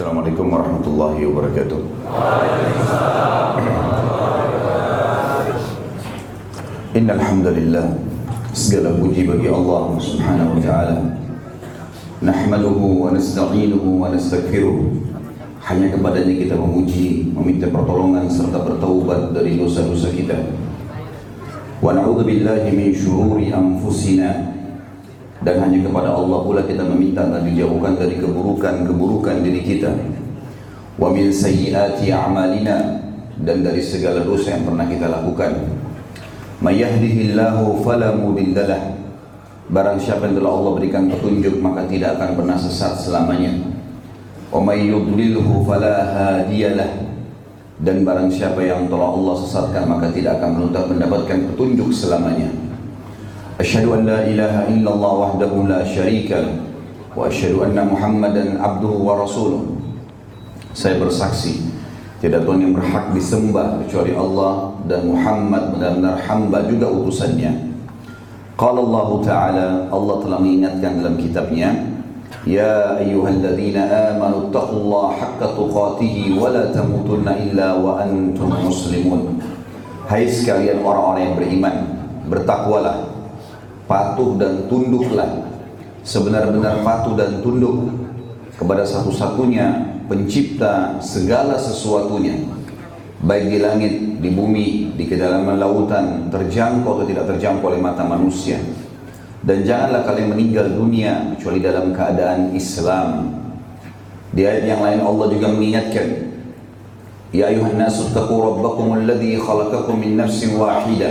Assalamualaikum warahmatullahi wabarakatuh. Innal hamdalillah segala puji bagi Allah Subhanahu wa taala. Nahmaduhu wa nasta'inuhu wa nastaghfiruh. Hanya kepadanya kita memuji, meminta pertolongan serta bertaubat dari dosa-dosa kita. Wa na'udzu billahi min syururi anfusina dan hanya kepada Allah pula kita meminta agar dijauhkan dari keburukan-keburukan diri kita. Wa min sayyiati a'malina dan dari segala dosa yang pernah kita lakukan. May yahdihillahu fala mudhillalah barang siapa yang telah Allah berikan petunjuk maka tidak akan pernah sesat selamanya. Wa may yudlilhu fala hadiyalah dan barang siapa yang telah Allah sesatkan maka tidak akan mendapatkan petunjuk selamanya أشهد أن لا إله إلا الله وحده لا شريك له وأشهد أن محمدا عبده ورسوله Saya bersaksi Tidak Tuhan yang berhak disembah kecuali Allah dan Muhammad benar-benar hamba juga utusannya. Qala Allah Ta'ala, Allah telah mengingatkan dalam kitabnya, Ya ayyuhalladzina amanu taqullaha haqqa tuqatih wa la tamutunna illa wa antum muslimun. Hai sekalian orang-orang yang beriman, bertakwalah patuh dan tunduklah. Sebenar-benar patuh dan tunduk kepada satu-satunya pencipta segala sesuatunya. Baik di langit, di bumi, di kedalaman lautan terjangkau atau tidak terjangkau oleh mata manusia. Dan janganlah kalian meninggal dunia kecuali dalam keadaan Islam. Di ayat yang lain Allah juga mengingatkan Ya ayuhan nasu taqu rabbakum alladhi khalaqakum min nafsin wahidah